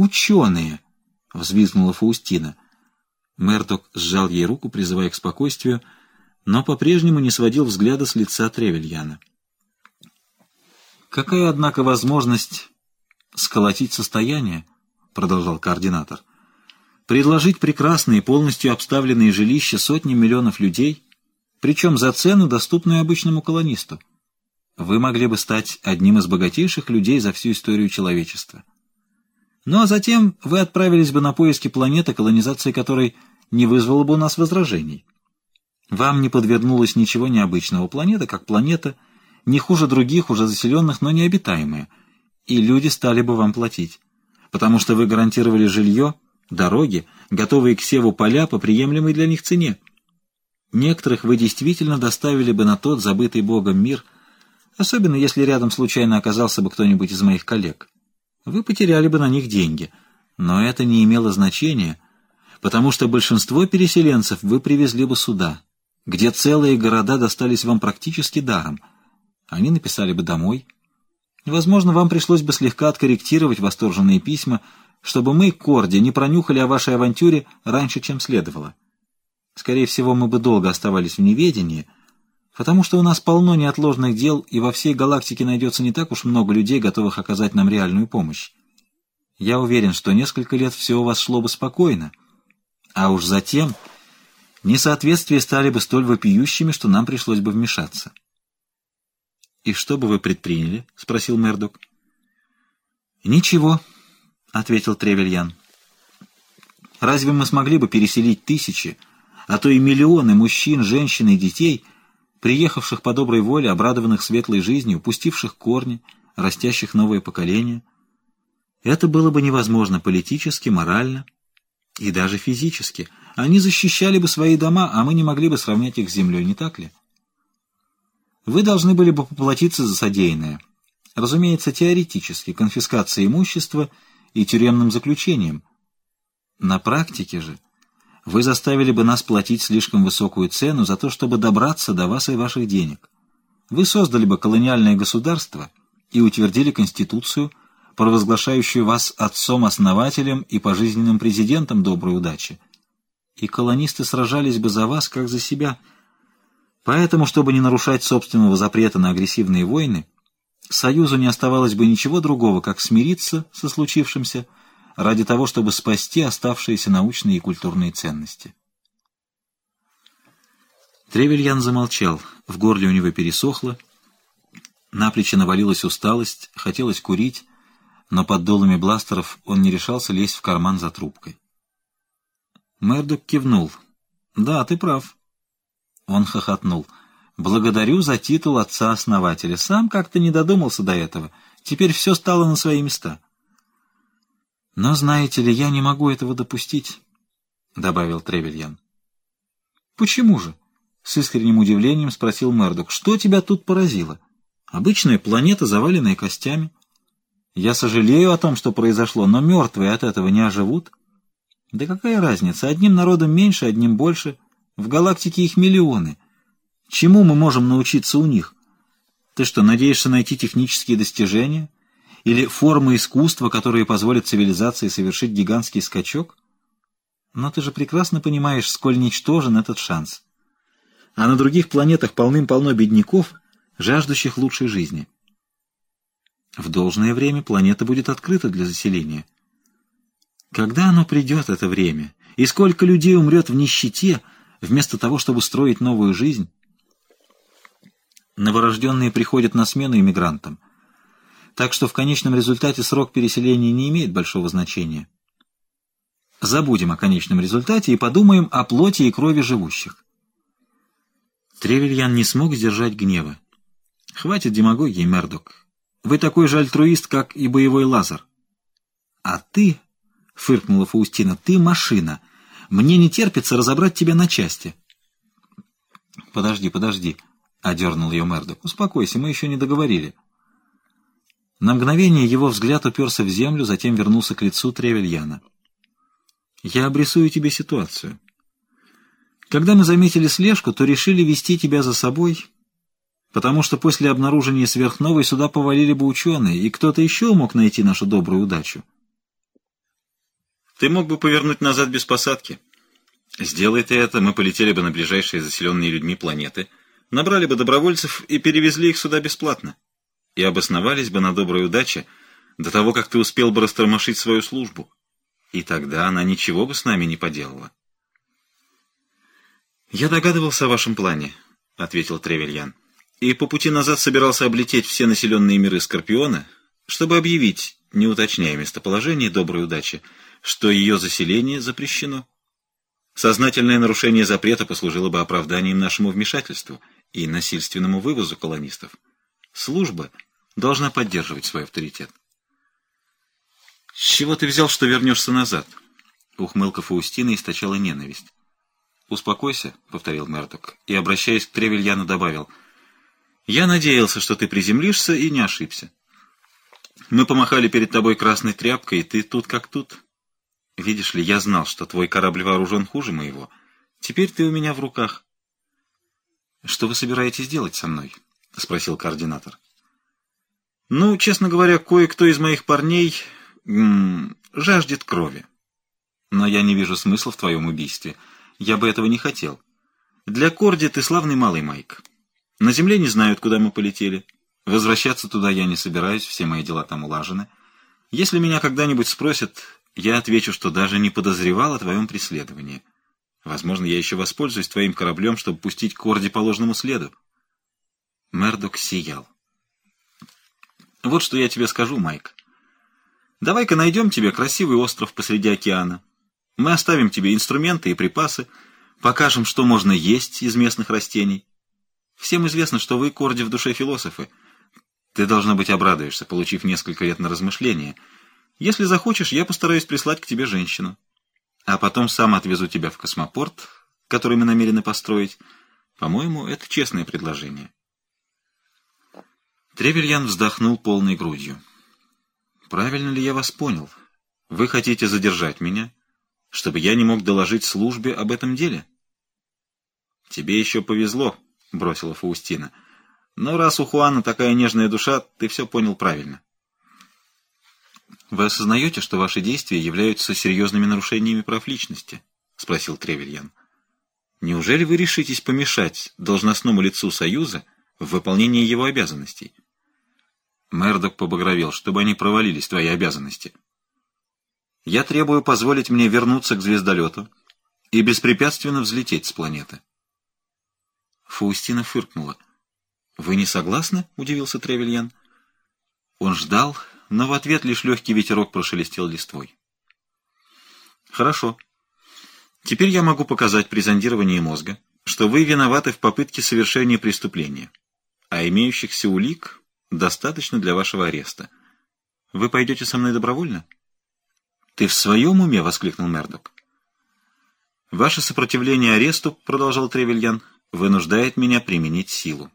ученые!» — взвизгнула Фаустина. Мердок сжал ей руку, призывая к спокойствию, но по-прежнему не сводил взгляда с лица Тревельяна. «Какая, однако, возможность сколотить состояние?» — продолжал координатор. «Предложить прекрасные, полностью обставленные жилища сотни миллионов людей, причем за цену, доступную обычному колонисту. Вы могли бы стать одним из богатейших людей за всю историю человечества. Ну а затем вы отправились бы на поиски планеты, колонизация которой — не вызвало бы у нас возражений. Вам не подвернулось ничего необычного. Планета как планета, не хуже других, уже заселенных, но необитаемая. И люди стали бы вам платить. Потому что вы гарантировали жилье, дороги, готовые к севу поля по приемлемой для них цене. Некоторых вы действительно доставили бы на тот забытый Богом мир, особенно если рядом случайно оказался бы кто-нибудь из моих коллег. Вы потеряли бы на них деньги, но это не имело значения — потому что большинство переселенцев вы привезли бы сюда, где целые города достались вам практически даром. Они написали бы домой. Возможно, вам пришлось бы слегка откорректировать восторженные письма, чтобы мы, Корди, не пронюхали о вашей авантюре раньше, чем следовало. Скорее всего, мы бы долго оставались в неведении, потому что у нас полно неотложных дел, и во всей галактике найдется не так уж много людей, готовых оказать нам реальную помощь. Я уверен, что несколько лет все у вас шло бы спокойно, а уж затем несоответствия стали бы столь вопиющими, что нам пришлось бы вмешаться. «И что бы вы предприняли?» — спросил Мердок. «Ничего», — ответил Тревельян. «Разве мы смогли бы переселить тысячи, а то и миллионы мужчин, женщин и детей, приехавших по доброй воле, обрадованных светлой жизнью, пустивших корни, растящих новое поколение? Это было бы невозможно политически, морально, и даже физически. Они защищали бы свои дома, а мы не могли бы сравнять их с землей, не так ли? Вы должны были бы поплатиться за содеянное. Разумеется, теоретически, конфискацией имущества и тюремным заключением. На практике же вы заставили бы нас платить слишком высокую цену за то, чтобы добраться до вас и ваших денег. Вы создали бы колониальное государство и утвердили Конституцию, провозглашающую вас отцом-основателем и пожизненным президентом доброй удачи. И колонисты сражались бы за вас, как за себя. Поэтому, чтобы не нарушать собственного запрета на агрессивные войны, Союзу не оставалось бы ничего другого, как смириться со случившимся ради того, чтобы спасти оставшиеся научные и культурные ценности. Тревельян замолчал, в горле у него пересохло, на плечи навалилась усталость, хотелось курить, но под долами бластеров он не решался лезть в карман за трубкой. Мердок кивнул. «Да, ты прав». Он хохотнул. «Благодарю за титул отца-основателя. Сам как-то не додумался до этого. Теперь все стало на свои места». «Но, знаете ли, я не могу этого допустить», — добавил Тревельян. «Почему же?» — с искренним удивлением спросил Мердок. «Что тебя тут поразило? Обычная планета, заваленная костями». Я сожалею о том, что произошло, но мертвые от этого не оживут. Да какая разница, одним народом меньше, одним больше. В галактике их миллионы. Чему мы можем научиться у них? Ты что, надеешься найти технические достижения? Или формы искусства, которые позволят цивилизации совершить гигантский скачок? Но ты же прекрасно понимаешь, сколь ничтожен этот шанс. А на других планетах полным-полно бедняков, жаждущих лучшей жизни. В должное время планета будет открыта для заселения. Когда оно придет, это время? И сколько людей умрет в нищете, вместо того, чтобы строить новую жизнь? Новорожденные приходят на смену иммигрантам. Так что в конечном результате срок переселения не имеет большого значения. Забудем о конечном результате и подумаем о плоти и крови живущих. Тревельян не смог сдержать гнева. Хватит демагогии, Мердок. Вы такой же альтруист, как и боевой лазер. А ты, — фыркнула Фаустина, — ты машина. Мне не терпится разобрать тебя на части. Подожди, подожди, — одернул ее Мердок. Успокойся, мы еще не договорили. На мгновение его взгляд уперся в землю, затем вернулся к лицу Тревельяна. «Я обрисую тебе ситуацию. Когда мы заметили слежку, то решили вести тебя за собой потому что после обнаружения сверхновой сюда повалили бы ученые, и кто-то еще мог найти нашу добрую удачу. Ты мог бы повернуть назад без посадки. Сделай ты это, мы полетели бы на ближайшие заселенные людьми планеты, набрали бы добровольцев и перевезли их сюда бесплатно. И обосновались бы на доброй удаче до того, как ты успел бы растормошить свою службу. И тогда она ничего бы с нами не поделала. «Я догадывался о вашем плане», — ответил Тревельян, «и по пути назад собирался облететь все населенные миры Скорпиона, чтобы объявить, не уточняя местоположение доброй удачи, что ее заселение запрещено. Сознательное нарушение запрета послужило бы оправданием нашему вмешательству и насильственному вывозу колонистов. Служба должна поддерживать свой авторитет. «С чего ты взял, что вернешься назад?» Ухмылка Фаустины источала ненависть. «Успокойся», — повторил Мерток, и, обращаясь к Тревельяну, добавил, «Я надеялся, что ты приземлишься, и не ошибся. Мы помахали перед тобой красной тряпкой, и ты тут как тут. Видишь ли, я знал, что твой корабль вооружен хуже моего. Теперь ты у меня в руках». «Что вы собираетесь делать со мной?» — спросил координатор. «Ну, честно говоря, кое-кто из моих парней м -м, жаждет крови. Но я не вижу смысла в твоем убийстве». Я бы этого не хотел. Для Корди ты славный малый Майк. На земле не знают, куда мы полетели. Возвращаться туда я не собираюсь, все мои дела там улажены. Если меня когда-нибудь спросят, я отвечу, что даже не подозревал о твоем преследовании. Возможно, я еще воспользуюсь твоим кораблем, чтобы пустить Корди по ложному следу. Мердок сиял. Вот что я тебе скажу, Майк. Давай-ка найдем тебе красивый остров посреди океана. Мы оставим тебе инструменты и припасы, покажем, что можно есть из местных растений. Всем известно, что вы, Корди, в душе философы. Ты, должно быть, обрадуешься, получив несколько лет на размышление. Если захочешь, я постараюсь прислать к тебе женщину. А потом сам отвезу тебя в космопорт, который мы намерены построить. По-моему, это честное предложение. Тревельян вздохнул полной грудью. «Правильно ли я вас понял? Вы хотите задержать меня?» чтобы я не мог доложить службе об этом деле. «Тебе еще повезло», — бросила Фаустина. «Но раз у Хуана такая нежная душа, ты все понял правильно». «Вы осознаете, что ваши действия являются серьезными нарушениями прав личности?» — спросил Тревельян. «Неужели вы решитесь помешать должностному лицу Союза в выполнении его обязанностей?» Мердок побагровел, чтобы они провалились, твои обязанности. Я требую позволить мне вернуться к звездолету и беспрепятственно взлететь с планеты. Фаустина фыркнула. «Вы не согласны?» — удивился Тревельян. Он ждал, но в ответ лишь легкий ветерок прошелестел листвой. «Хорошо. Теперь я могу показать при зондировании мозга, что вы виноваты в попытке совершения преступления, а имеющихся улик достаточно для вашего ареста. Вы пойдете со мной добровольно?» «Ты в своем уме?» — воскликнул Мердок. «Ваше сопротивление аресту, — продолжал Тревельян, — вынуждает меня применить силу.